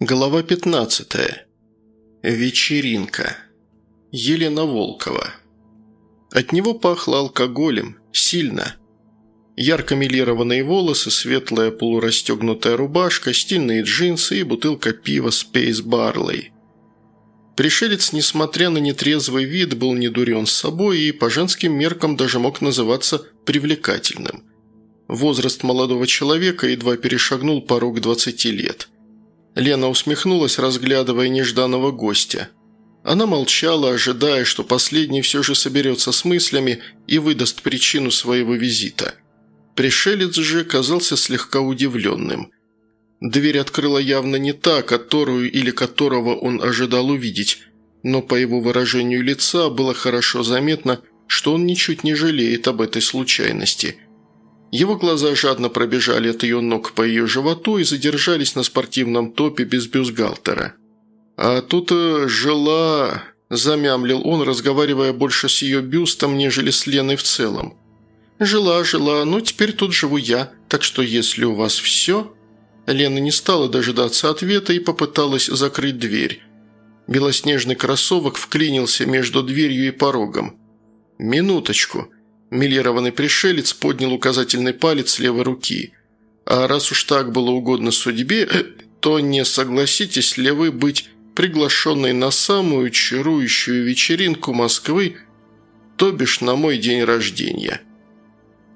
Глава 15. Вечеринка. Елена Волкова. От него пахло алкоголем. Сильно. Ярко милированные волосы, светлая полурастегнутая рубашка, стильные джинсы и бутылка пива Space Barley. Пришелец, несмотря на нетрезвый вид, был не дурен с собой и по женским меркам даже мог называться привлекательным. Возраст молодого человека едва перешагнул порог 20 лет – Лена усмехнулась, разглядывая нежданного гостя. Она молчала, ожидая, что последний все же соберется с мыслями и выдаст причину своего визита. Пришелец же казался слегка удивленным. Дверь открыла явно не та, которую или которого он ожидал увидеть, но по его выражению лица было хорошо заметно, что он ничуть не жалеет об этой случайности – его глаза жадно пробежали от ее ног по ее животу и задержались на спортивном топе без бюстгальтера. «А тут э, жила...» – замямлил он, разговаривая больше с ее бюстом, нежели с Леной в целом. «Жила, жила, ну теперь тут живу я, так что если у вас все...» Лена не стала дожидаться ответа и попыталась закрыть дверь. Белоснежный кроссовок вклинился между дверью и порогом. «Минуточку», Милированный пришелец поднял указательный палец левой руки. А раз уж так было угодно судьбе, э, то не согласитесь ли вы быть приглашенной на самую чарующую вечеринку Москвы, то бишь на мой день рождения?»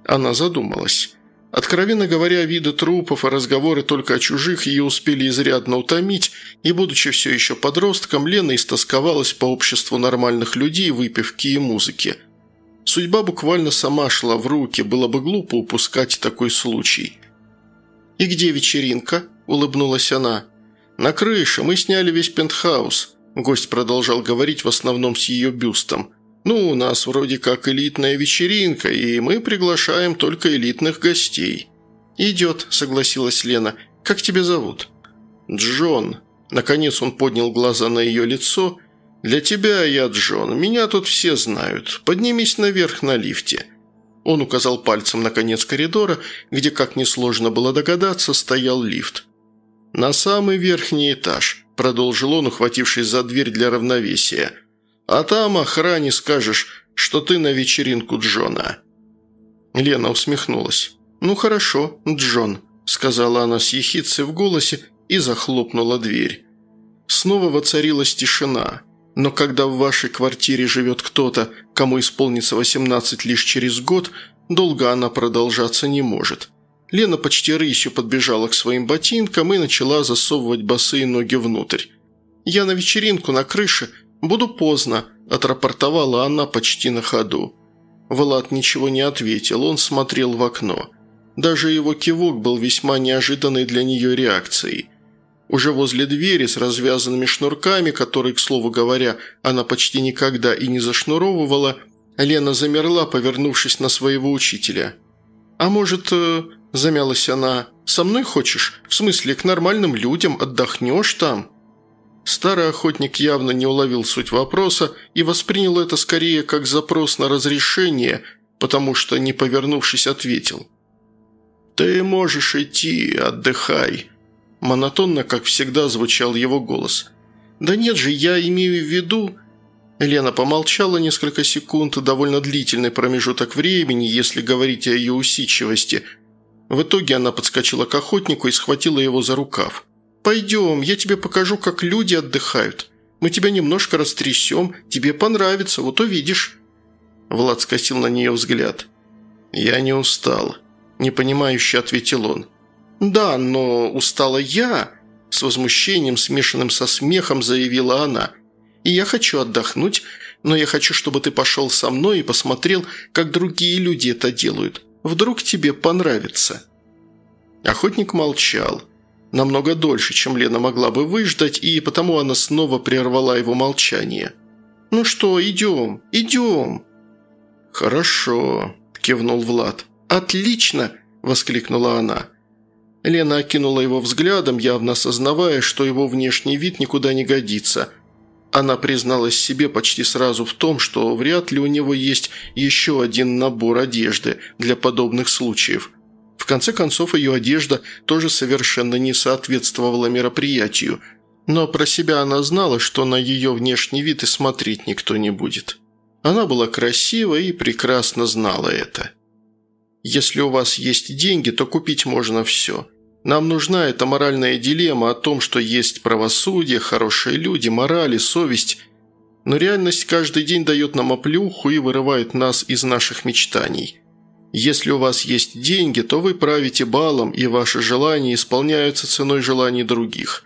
Она задумалась. Откровенно говоря, виды трупов и разговоры только о чужих ее успели изрядно утомить, и, будучи все еще подростком, Лена истосковалась по обществу нормальных людей, выпивки и музыки – Судьба буквально сама шла в руки, было бы глупо упускать такой случай. «И где вечеринка?» – улыбнулась она. «На крыше. Мы сняли весь пентхаус», – гость продолжал говорить в основном с ее бюстом. «Ну, у нас вроде как элитная вечеринка, и мы приглашаем только элитных гостей». «Идет», – согласилась Лена. «Как тебя зовут?» «Джон». Наконец он поднял глаза на ее лицо – «Для тебя я Джон. Меня тут все знают. Поднимись наверх на лифте». Он указал пальцем на конец коридора, где, как несложно было догадаться, стоял лифт. «На самый верхний этаж», – продолжил он, ухватившись за дверь для равновесия. «А там охране скажешь, что ты на вечеринку Джона». Лена усмехнулась. «Ну хорошо, Джон», – сказала она с ехицей в голосе и захлопнула дверь. Снова воцарилась тишина. Но когда в вашей квартире живет кто-то, кому исполнится 18 лишь через год, долго она продолжаться не может. Лена почти рысью подбежала к своим ботинкам и начала засовывать босые ноги внутрь. «Я на вечеринку на крыше. Буду поздно», – отрапортовала она почти на ходу. Влад ничего не ответил, он смотрел в окно. Даже его кивок был весьма неожиданной для нее реакцией – уже возле двери с развязанными шнурками, которые, к слову говоря, она почти никогда и не зашнуровывала, Лена замерла, повернувшись на своего учителя. «А может, э, – замялась она, – со мной хочешь? В смысле, к нормальным людям отдохнешь там?» Старый охотник явно не уловил суть вопроса и воспринял это скорее как запрос на разрешение, потому что, не повернувшись, ответил. «Ты можешь идти, отдыхай. Монотонно, как всегда, звучал его голос. «Да нет же, я имею в виду...» Лена помолчала несколько секунд, довольно длительный промежуток времени, если говорить о ее усидчивости. В итоге она подскочила к охотнику и схватила его за рукав. «Пойдем, я тебе покажу, как люди отдыхают. Мы тебя немножко растрясем, тебе понравится, вот увидишь». Влад скосил на нее взгляд. «Я не устал», – непонимающе ответил он. «Да, но устала я», – с возмущением, смешанным со смехом, заявила она. «И я хочу отдохнуть, но я хочу, чтобы ты пошел со мной и посмотрел, как другие люди это делают. Вдруг тебе понравится». Охотник молчал. Намного дольше, чем Лена могла бы выждать, и потому она снова прервала его молчание. «Ну что, идем, идем!» «Хорошо», – кивнул Влад. «Отлично!» – воскликнула она. Лена окинула его взглядом, явно осознавая, что его внешний вид никуда не годится. Она призналась себе почти сразу в том, что вряд ли у него есть еще один набор одежды для подобных случаев. В конце концов, ее одежда тоже совершенно не соответствовала мероприятию, но про себя она знала, что на ее внешний вид и смотреть никто не будет. Она была красива и прекрасно знала это. Если у вас есть деньги, то купить можно все. Нам нужна эта моральная дилемма о том, что есть правосудие, хорошие люди, мораль и совесть. Но реальность каждый день дает нам оплюху и вырывает нас из наших мечтаний. Если у вас есть деньги, то вы правите балом, и ваши желания исполняются ценой желаний других.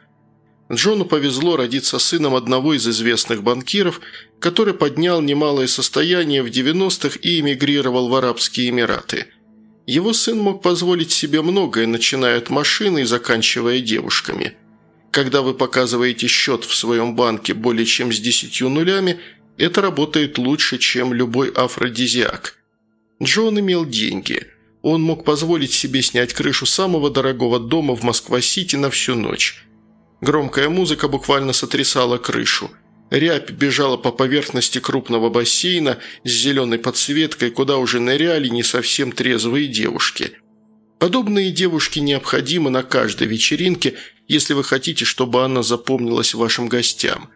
Джону повезло родиться сыном одного из известных банкиров, который поднял немалое состояние в 90-х и эмигрировал в Арабские Эмираты – его сын мог позволить себе многое, начиная от машины и заканчивая девушками. Когда вы показываете счет в своем банке более чем с десятью нулями, это работает лучше, чем любой афродизиак. Джон имел деньги. Он мог позволить себе снять крышу самого дорогого дома в Москва-Сити на всю ночь. Громкая музыка буквально сотрясала крышу – Рябь бежала по поверхности крупного бассейна с зеленой подсветкой, куда уже ныряли не совсем трезвые девушки. Подобные девушки необходимы на каждой вечеринке, если вы хотите, чтобы она запомнилась вашим гостям.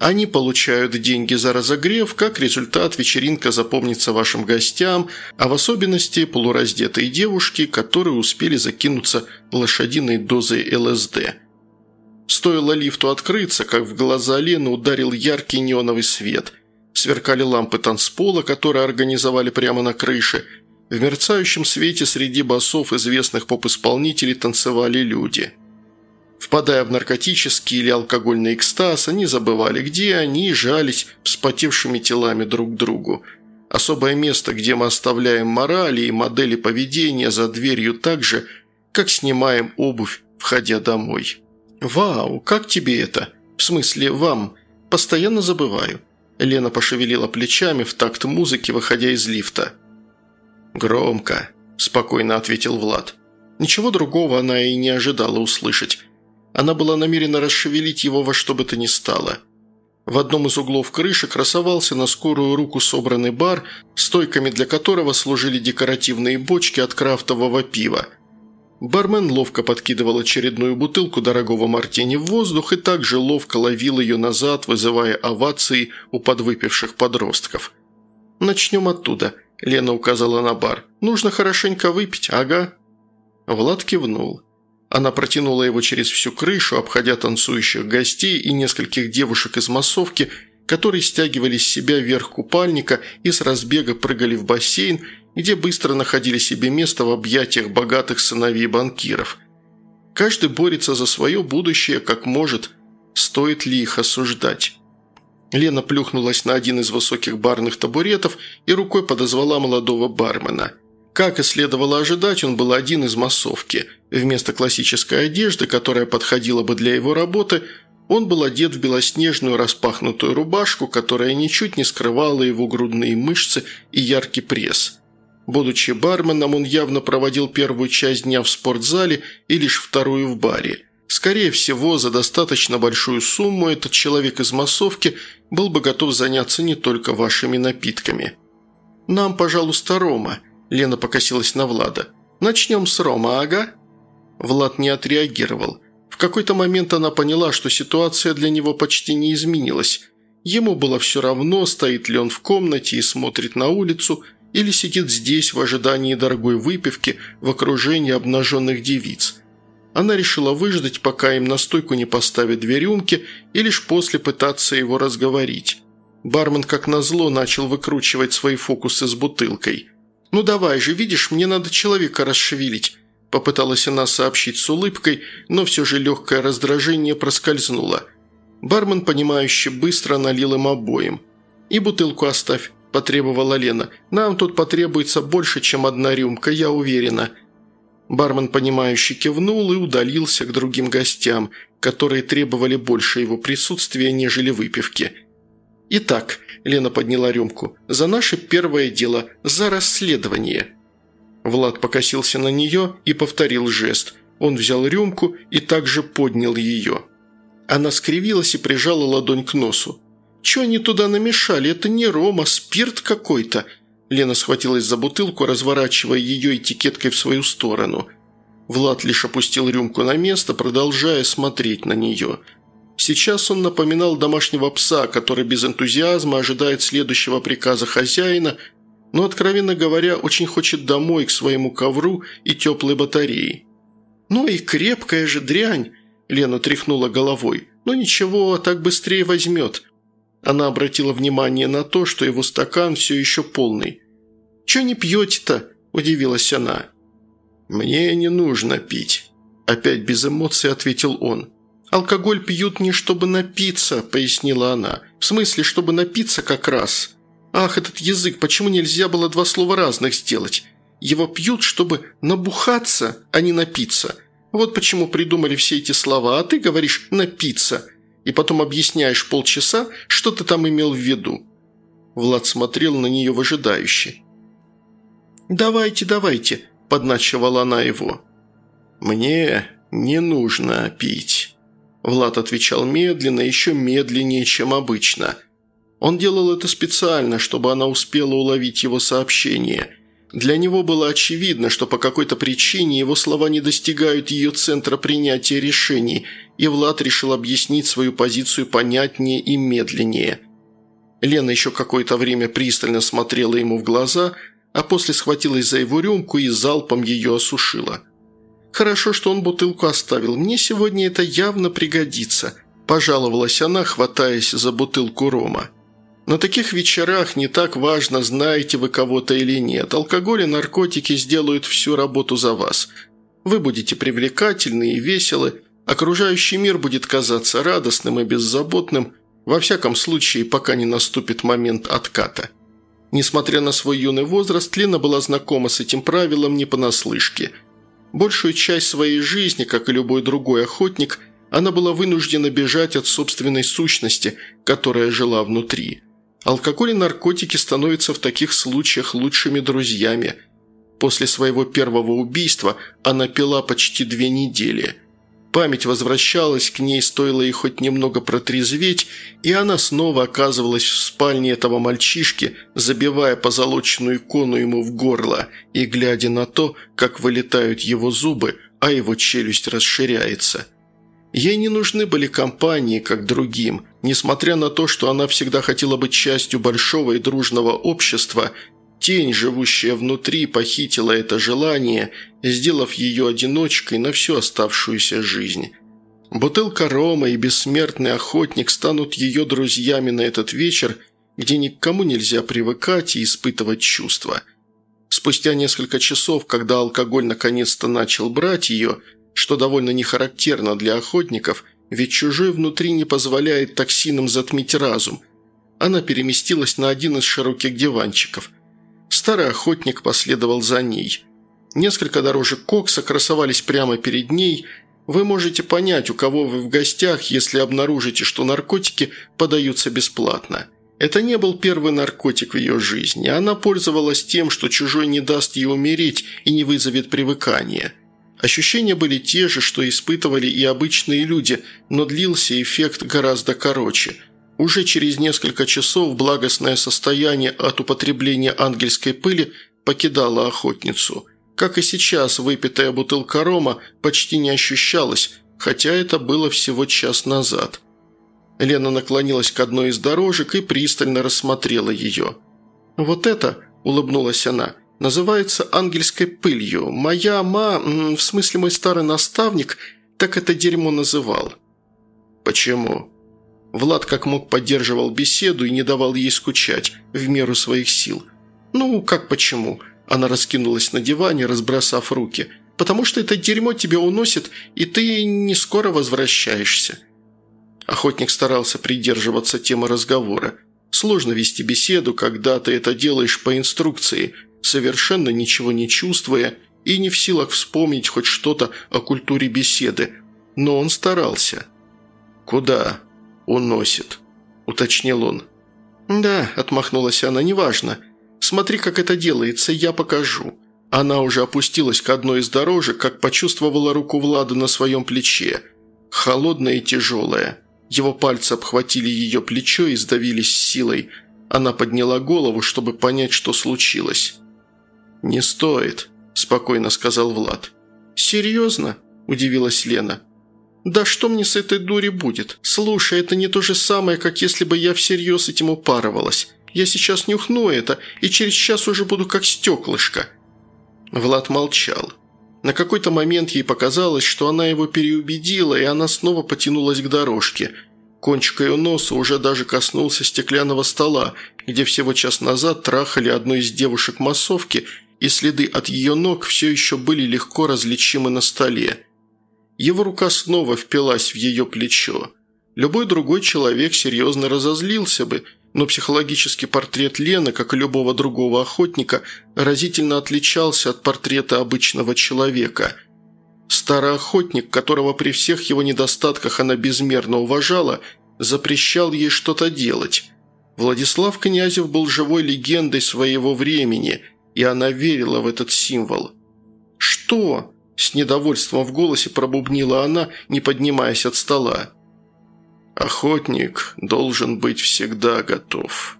Они получают деньги за разогрев, как результат вечеринка запомнится вашим гостям, а в особенности полураздетые девушки, которые успели закинуться лошадиной дозой ЛСД. Стоило лифту открыться, как в глаза Лены ударил яркий неоновый свет. Сверкали лампы танцпола, которые организовали прямо на крыше. В мерцающем свете среди басов известных поп-исполнителей танцевали люди. Впадая в наркотический или алкогольный экстаз, они забывали, где они, и жались вспотевшими телами друг к другу. Особое место, где мы оставляем морали и модели поведения за дверью так же, как снимаем обувь, входя домой. «Вау, как тебе это? В смысле, вам? Постоянно забываю». Лена пошевелила плечами в такт музыки, выходя из лифта. «Громко», – спокойно ответил Влад. Ничего другого она и не ожидала услышать. Она была намерена расшевелить его во что бы то ни стало. В одном из углов крыши красовался на скорую руку собранный бар, стойками для которого служили декоративные бочки от крафтового пива – Бармен ловко подкидывал очередную бутылку дорогого мартини в воздух и также ловко ловил ее назад, вызывая овации у подвыпивших подростков. «Начнем оттуда», – Лена указала на бар. «Нужно хорошенько выпить, ага». Влад кивнул. Она протянула его через всю крышу, обходя танцующих гостей и нескольких девушек из массовки, которые стягивали с себя верх купальника и с разбега прыгали в бассейн где быстро находили себе место в объятиях богатых сыновей банкиров. Каждый борется за свое будущее как может, стоит ли их осуждать. Лена плюхнулась на один из высоких барных табуретов и рукой подозвала молодого бармена. Как и следовало ожидать, он был один из массовки. Вместо классической одежды, которая подходила бы для его работы, он был одет в белоснежную распахнутую рубашку, которая ничуть не скрывала его грудные мышцы и яркий пресс. Будучи барменом, он явно проводил первую часть дня в спортзале и лишь вторую в баре. Скорее всего, за достаточно большую сумму этот человек из массовки был бы готов заняться не только вашими напитками. «Нам, пожалуйста, рома», – Лена покосилась на Влада. «Начнем с рома, ага?» Влад не отреагировал. В какой-то момент она поняла, что ситуация для него почти не изменилась. Ему было все равно, стоит ли он в комнате и смотрит на улицу – или сидит здесь в ожидании дорогой выпивки в окружении обнаженных девиц. Она решила выждать, пока им на стойку не поставят две рюмки, и лишь после пытаться его разговорить. Бармен, как назло, начал выкручивать свои фокусы с бутылкой. «Ну давай же, видишь, мне надо человека расшевелить», – попыталась она сообщить с улыбкой, но все же легкое раздражение проскользнуло. Бармен, понимающе быстро налил им обоим. «И бутылку оставь», – потребовала Лена. «Нам тут потребуется больше, чем одна рюмка, я уверена». Бармен, понимающе кивнул и удалился к другим гостям, которые требовали больше его присутствия, нежели выпивки. «Итак», – Лена подняла рюмку, – «за наше первое дело, за расследование». Влад покосился на нее и повторил жест. Он взял рюмку и также поднял ее. Она скривилась и прижала ладонь к носу. «Чё они туда намешали? Это не ром, а спирт какой-то». Лена схватилась за бутылку, разворачивая ее этикеткой в свою сторону. Влад лишь опустил рюмку на место, продолжая смотреть на нее. Сейчас он напоминал домашнего пса, который без энтузиазма ожидает следующего приказа хозяина, но, откровенно говоря, очень хочет домой к своему ковру и теплой батарее. «Ну и крепкая же дрянь!» – Лена тряхнула головой. «Ну ничего, так быстрее возьмет». Она обратила внимание на то, что его стакан все еще полный. «Че не пьете-то?» – удивилась она. «Мне не нужно пить», – опять без эмоций ответил он. «Алкоголь пьют не чтобы напиться», – пояснила она. «В смысле, чтобы напиться как раз. Ах, этот язык, почему нельзя было два слова разных сделать? Его пьют, чтобы набухаться, а не напиться. Вот почему придумали все эти слова, а ты говоришь «напиться», и потом объясняешь полчаса, что ты там имел в виду». Влад смотрел на нее выжидающе. «Давайте, давайте», – подначивала она его. «Мне не нужно пить», – Влад отвечал медленно, еще медленнее, чем обычно. Он делал это специально, чтобы она успела уловить его сообщение. Для него было очевидно, что по какой-то причине его слова не достигают ее центра принятия решений, и Влад решил объяснить свою позицию понятнее и медленнее. Лена еще какое-то время пристально смотрела ему в глаза – а после схватилась за его рюмку и залпом ее осушила. «Хорошо, что он бутылку оставил. Мне сегодня это явно пригодится», – пожаловалась она, хватаясь за бутылку рома. «На таких вечерах не так важно, знаете вы кого-то или нет. Алкоголь и наркотики сделают всю работу за вас. Вы будете привлекательны и веселы, окружающий мир будет казаться радостным и беззаботным, во всяком случае, пока не наступит момент отката». Несмотря на свой юный возраст, Лена была знакома с этим правилом не понаслышке. Большую часть своей жизни, как и любой другой охотник, она была вынуждена бежать от собственной сущности, которая жила внутри. Алкоголь и наркотики становятся в таких случаях лучшими друзьями. После своего первого убийства она пила почти две недели – Память возвращалась к ней, стоило ей хоть немного протрезветь, и она снова оказывалась в спальне этого мальчишки, забивая позолоченную икону ему в горло и глядя на то, как вылетают его зубы, а его челюсть расширяется. Ей не нужны были компании, как другим. Несмотря на то, что она всегда хотела быть частью большого и дружного общества, Тень, живущая внутри, похитила это желание, сделав ее одиночкой на всю оставшуюся жизнь. Бутылка рома и бессмертный охотник станут ее друзьями на этот вечер, где никому нельзя привыкать и испытывать чувства. Спустя несколько часов, когда алкоголь наконец-то начал брать ее, что довольно не характерно для охотников, ведь чужой внутри не позволяет токсинам затмить разум, она переместилась на один из широких диванчиков – Старый охотник последовал за ней. Несколько дорожек кокса красовались прямо перед ней. Вы можете понять, у кого вы в гостях, если обнаружите, что наркотики подаются бесплатно. Это не был первый наркотик в ее жизни. Она пользовалась тем, что чужой не даст ей умереть и не вызовет привыкания. Ощущения были те же, что испытывали и обычные люди, но длился эффект гораздо короче – уже через несколько часов благостное состояние от употребления ангельской пыли покидало охотницу. Как и сейчас, выпитая бутылка рома почти не ощущалась, хотя это было всего час назад. Лена наклонилась к одной из дорожек и пристально рассмотрела ее. «Вот это», – улыбнулась она, – «называется ангельской пылью. Моя ма, в смысле мой старый наставник, так это дерьмо называл». «Почему?» Влад как мог поддерживал беседу и не давал ей скучать, в меру своих сил. «Ну, как почему?» Она раскинулась на диване, разбросав руки. «Потому что это дерьмо тебя уносит, и ты не скоро возвращаешься». Охотник старался придерживаться темы разговора. Сложно вести беседу, когда ты это делаешь по инструкции, совершенно ничего не чувствуя и не в силах вспомнить хоть что-то о культуре беседы. Но он старался. «Куда?» «Уносит», – уточнил он. «Да», – отмахнулась она, – «неважно. Смотри, как это делается, я покажу». Она уже опустилась к одной из дорожек, как почувствовала руку Влада на своем плече. Холодная и тяжелая. Его пальцы обхватили ее плечо и сдавились силой. Она подняла голову, чтобы понять, что случилось. «Не стоит», – спокойно сказал Влад. «Серьезно?» – удивилась Лена. «Да что мне с этой дури будет? Слушай, это не то же самое, как если бы я всерьез этим упарывалась. Я сейчас нюхну это, и через час уже буду как стеклышко». Влад молчал. На какой-то момент ей показалось, что она его переубедила, и она снова потянулась к дорожке. Кончик ее носа уже даже коснулся стеклянного стола, где всего час назад трахали одну из девушек массовки, и следы от ее ног все еще были легко различимы на столе. Его рука снова впилась в ее плечо. Любой другой человек серьезно разозлился бы – но психологический портрет Лены, как и любого другого охотника, разительно отличался от портрета обычного человека. Старый охотник, которого при всех его недостатках она безмерно уважала, запрещал ей что-то делать. Владислав Князев был живой легендой своего времени, и она верила в этот символ. «Что?» – с недовольством в голосе пробубнила она, не поднимаясь от стола. «Охотник должен быть всегда готов».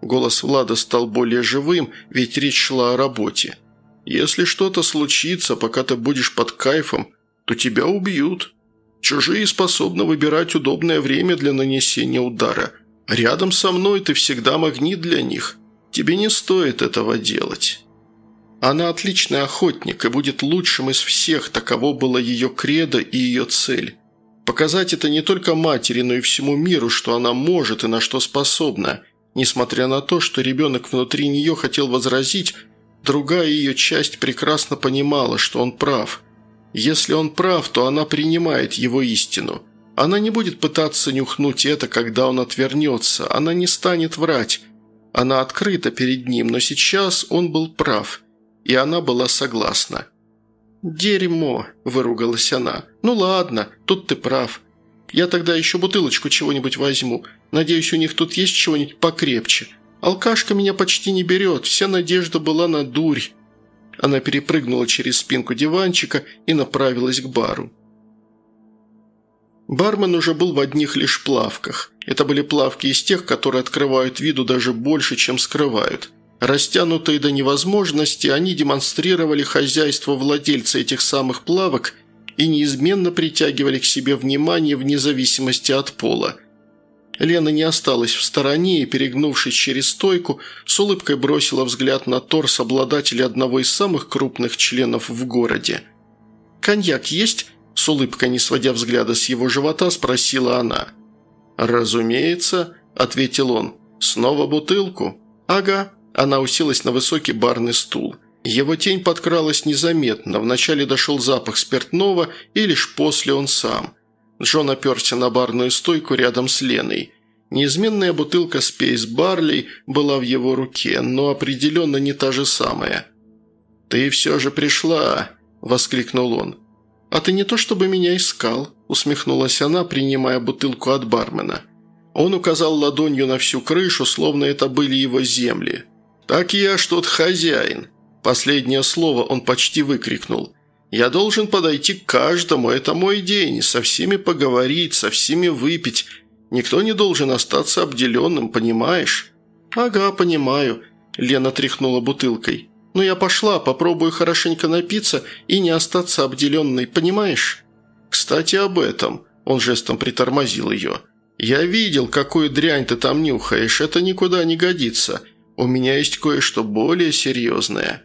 Голос Влада стал более живым, ведь речь шла о работе. «Если что-то случится, пока ты будешь под кайфом, то тебя убьют. Чужие способны выбирать удобное время для нанесения удара. Рядом со мной ты всегда магнит для них. Тебе не стоит этого делать». Она отличный охотник и будет лучшим из всех, таково было ее кредо и ее цель. Показать это не только матери, но и всему миру, что она может и на что способна. Несмотря на то, что ребенок внутри нее хотел возразить, другая ее часть прекрасно понимала, что он прав. Если он прав, то она принимает его истину. Она не будет пытаться нюхнуть это, когда он отвернется. Она не станет врать. Она открыта перед ним, но сейчас он был прав. И она была согласна. «Дерьмо!» – выругалась она. «Ну ладно, тут ты прав. Я тогда еще бутылочку чего-нибудь возьму. Надеюсь, у них тут есть чего-нибудь покрепче. Алкашка меня почти не берет, вся надежда была на дурь». Она перепрыгнула через спинку диванчика и направилась к бару. Бармен уже был в одних лишь плавках. Это были плавки из тех, которые открывают виду даже больше, чем скрывают – Растянутые до невозможности, они демонстрировали хозяйство владельца этих самых плавок и неизменно притягивали к себе внимание вне зависимости от пола. Лена не осталась в стороне и, перегнувшись через стойку, с улыбкой бросила взгляд на торс обладателя одного из самых крупных членов в городе. «Коньяк есть?» – с улыбкой, не сводя взгляда с его живота, спросила она. «Разумеется», – ответил он. «Снова бутылку?» «Ага», она уселась на высокий барный стул. Его тень подкралась незаметно, вначале дошел запах спиртного, и лишь после он сам. Джон оперся на барную стойку рядом с Леной. Неизменная бутылка Space Barley была в его руке, но определенно не та же самая. «Ты все же пришла!» – воскликнул он. «А ты не то чтобы меня искал», – усмехнулась она, принимая бутылку от бармена. Он указал ладонью на всю крышу, словно это были его земли. «Так я тут хозяин!» Последнее слово он почти выкрикнул. «Я должен подойти к каждому, это мой день, со всеми поговорить, со всеми выпить. Никто не должен остаться обделенным, понимаешь?» «Ага, понимаю», – Лена тряхнула бутылкой. «Но я пошла, попробую хорошенько напиться и не остаться обделенной, понимаешь?» «Кстати, об этом», – он жестом притормозил ее. «Я видел, какую дрянь ты там нюхаешь, это никуда не годится. «У меня есть кое-что более серьезное».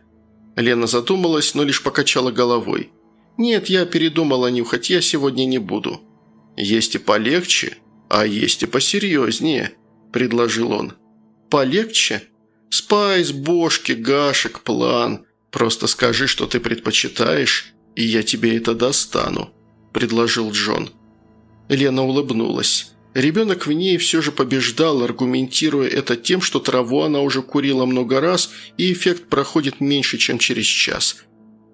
Лена задумалась, но лишь покачала головой. «Нет, я передумала нюхать, я сегодня не буду». «Есть и полегче, а есть и посерьезнее», – предложил он. «Полегче? Спайс, бошки, гашек, план. Просто скажи, что ты предпочитаешь, и я тебе это достану», – предложил Джон. Лена улыбнулась. Ребенок в ней все же побеждал, аргументируя это тем, что траву она уже курила много раз, и эффект проходит меньше, чем через час.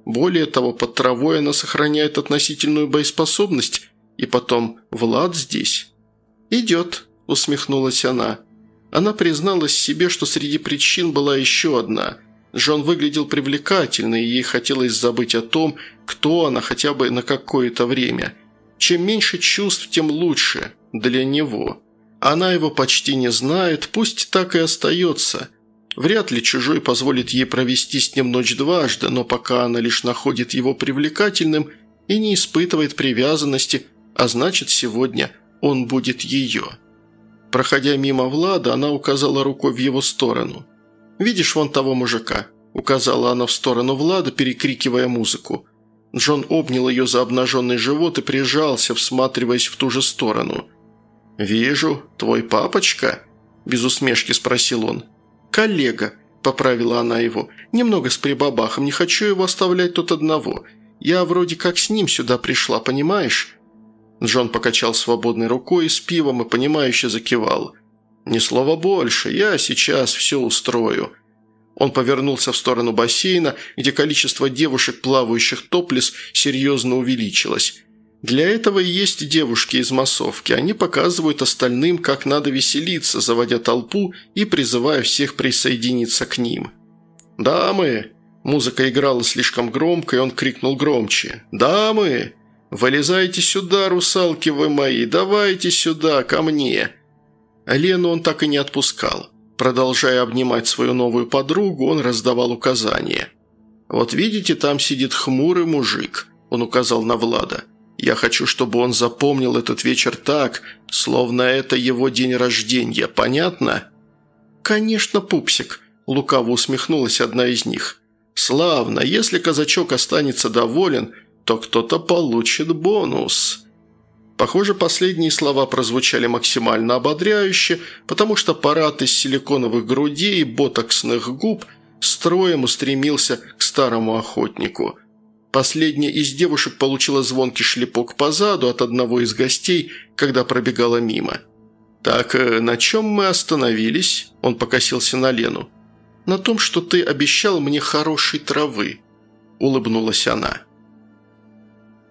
Более того, под травой она сохраняет относительную боеспособность, и потом Влад здесь. «Идет», – усмехнулась она. Она призналась себе, что среди причин была еще одна. Джон выглядел привлекательно, и ей хотелось забыть о том, кто она хотя бы на какое-то время. Чем меньше чувств, тем лучше – для него. Она его почти не знает, пусть так и остается. Вряд ли чужой позволит ей провести с ним ночь дважды, но пока она лишь находит его привлекательным и не испытывает привязанности, а значит сегодня он будет ее. Проходя мимо Влада, она указала рукой в его сторону. «Видишь вон того мужика?» – указала она в сторону Влада, перекрикивая музыку. Джон обнял ее за обнаженный живот и прижался, всматриваясь в ту же сторону. «Вижу, твой папочка?» – без усмешки спросил он. «Коллега», – поправила она его, – «немного с прибабахом, не хочу его оставлять тут одного. Я вроде как с ним сюда пришла, понимаешь?» Джон покачал свободной рукой с пивом и понимающе закивал. «Ни слова больше, я сейчас все устрою». Он повернулся в сторону бассейна, где количество девушек, плавающих топлес, серьезно увеличилось. Для этого и есть девушки из массовки. Они показывают остальным, как надо веселиться, заводя толпу и призывая всех присоединиться к ним. «Дамы!» Музыка играла слишком громко, и он крикнул громче. «Дамы! Вылезайте сюда, русалки вы мои! Давайте сюда, ко мне!» Лену он так и не отпускал. Продолжая обнимать свою новую подругу, он раздавал указания. «Вот видите, там сидит хмурый мужик», – он указал на Влада. «Я хочу, чтобы он запомнил этот вечер так, словно это его день рождения, понятно?» «Конечно, пупсик», – лукаво усмехнулась одна из них. «Славно, если казачок останется доволен, то кто-то получит бонус». Похоже, последние слова прозвучали максимально ободряюще, потому что парад из силиконовых грудей и ботоксных губ строем устремился к старому охотнику. Последняя из девушек получила звонкий шлепок по заду от одного из гостей, когда пробегала мимо. «Так, э, на чем мы остановились?» – он покосился на Лену. «На том, что ты обещал мне хорошей травы», – улыбнулась она.